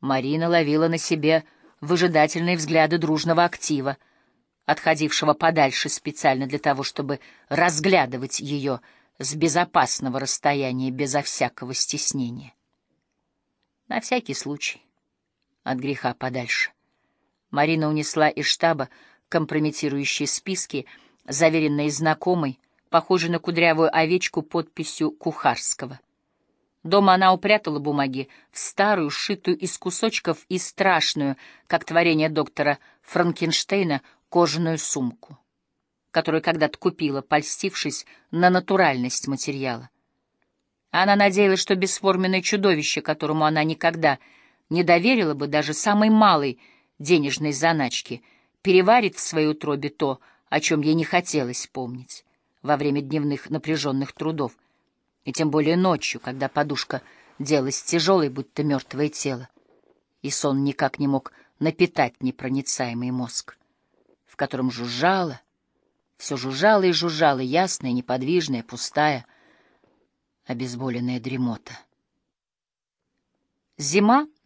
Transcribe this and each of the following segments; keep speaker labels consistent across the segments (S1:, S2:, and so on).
S1: Марина ловила на себе выжидательные взгляды дружного актива, отходившего подальше специально для того, чтобы разглядывать ее с безопасного расстояния, безо всякого стеснения. На всякий случай, от греха подальше. Марина унесла из штаба компрометирующие списки, заверенные знакомой, похожей на кудрявую овечку подписью Кухарского. Дома она упрятала бумаги в старую, сшитую из кусочков и страшную, как творение доктора Франкенштейна, кожаную сумку, которую когда-то купила, польстившись на натуральность материала. Она надеялась, что бесформенное чудовище, которому она никогда не доверила бы даже самой малой денежной заначки, переварит в своей утробе то, о чем ей не хотелось помнить во время дневных напряженных трудов, и тем более ночью, когда подушка делалась тяжелой, будто мертвое тело, и сон никак не мог напитать непроницаемый мозг, в котором жужжало, все жужжало и жужжало, ясная, неподвижная, пустая, обезболенная дремота. Зима —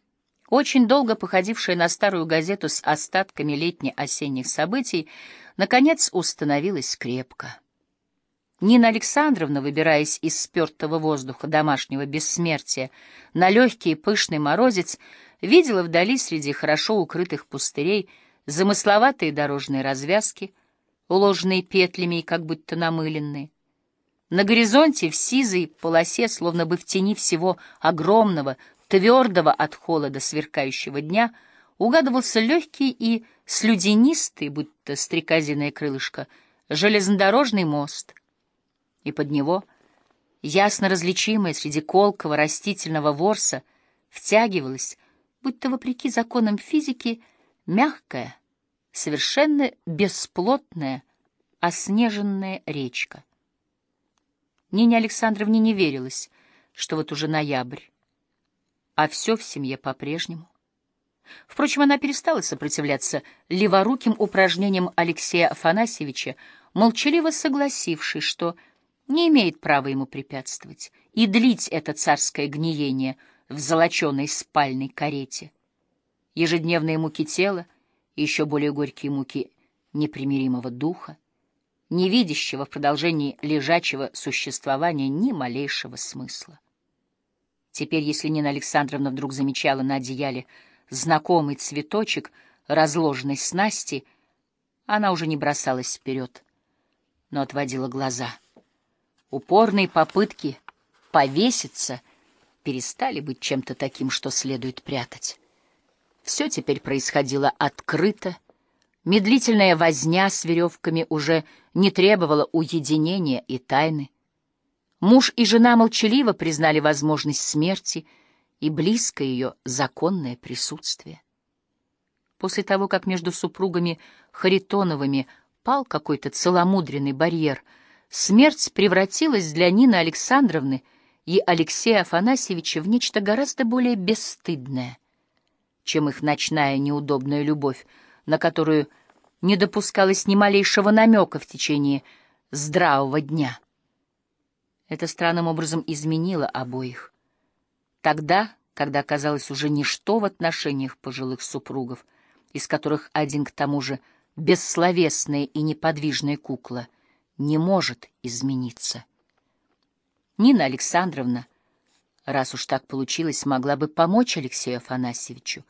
S1: очень долго походившая на старую газету с остатками летне-осенних событий, наконец установилась крепко. Нина Александровна, выбираясь из спертого воздуха домашнего бессмертия на легкий и пышный морозец, видела вдали среди хорошо укрытых пустырей замысловатые дорожные развязки, уложенные петлями и как будто намыленные. На горизонте в сизой полосе, словно бы в тени всего огромного, твердого от холода сверкающего дня угадывался легкий и слюдянистый, будто стрекозиное крылышко, железнодорожный мост, и под него, ясно различимое среди колкого растительного ворса, втягивалась, будто вопреки законам физики, мягкая, совершенно бесплотная, оснеженная речка. Нине Александровне не верилось, что вот уже ноябрь, а все в семье по-прежнему. Впрочем, она перестала сопротивляться леворуким упражнениям Алексея Афанасьевича, молчаливо согласившись, что не имеет права ему препятствовать и длить это царское гниение в золоченой спальной карете. Ежедневные муки тела и еще более горькие муки непримиримого духа, не видящего в продолжении лежачего существования ни малейшего смысла. Теперь, если Нина Александровна вдруг замечала на одеяле знакомый цветочек, разложенный снасти, она уже не бросалась вперед, но отводила глаза. Упорные попытки повеситься перестали быть чем-то таким, что следует прятать. Все теперь происходило открыто, медлительная возня с веревками уже не требовала уединения и тайны. Муж и жена молчаливо признали возможность смерти и близкое ее законное присутствие. После того, как между супругами Харитоновыми пал какой-то целомудренный барьер, смерть превратилась для Нины Александровны и Алексея Афанасьевича в нечто гораздо более бесстыдное, чем их ночная неудобная любовь, на которую не допускалось ни малейшего намека в течение здравого дня. Это странным образом изменило обоих. Тогда, когда оказалось уже ничто в отношениях пожилых супругов, из которых один к тому же бессловесная и неподвижная кукла не может измениться. Нина Александровна, раз уж так получилось, могла бы помочь Алексею Афанасьевичу,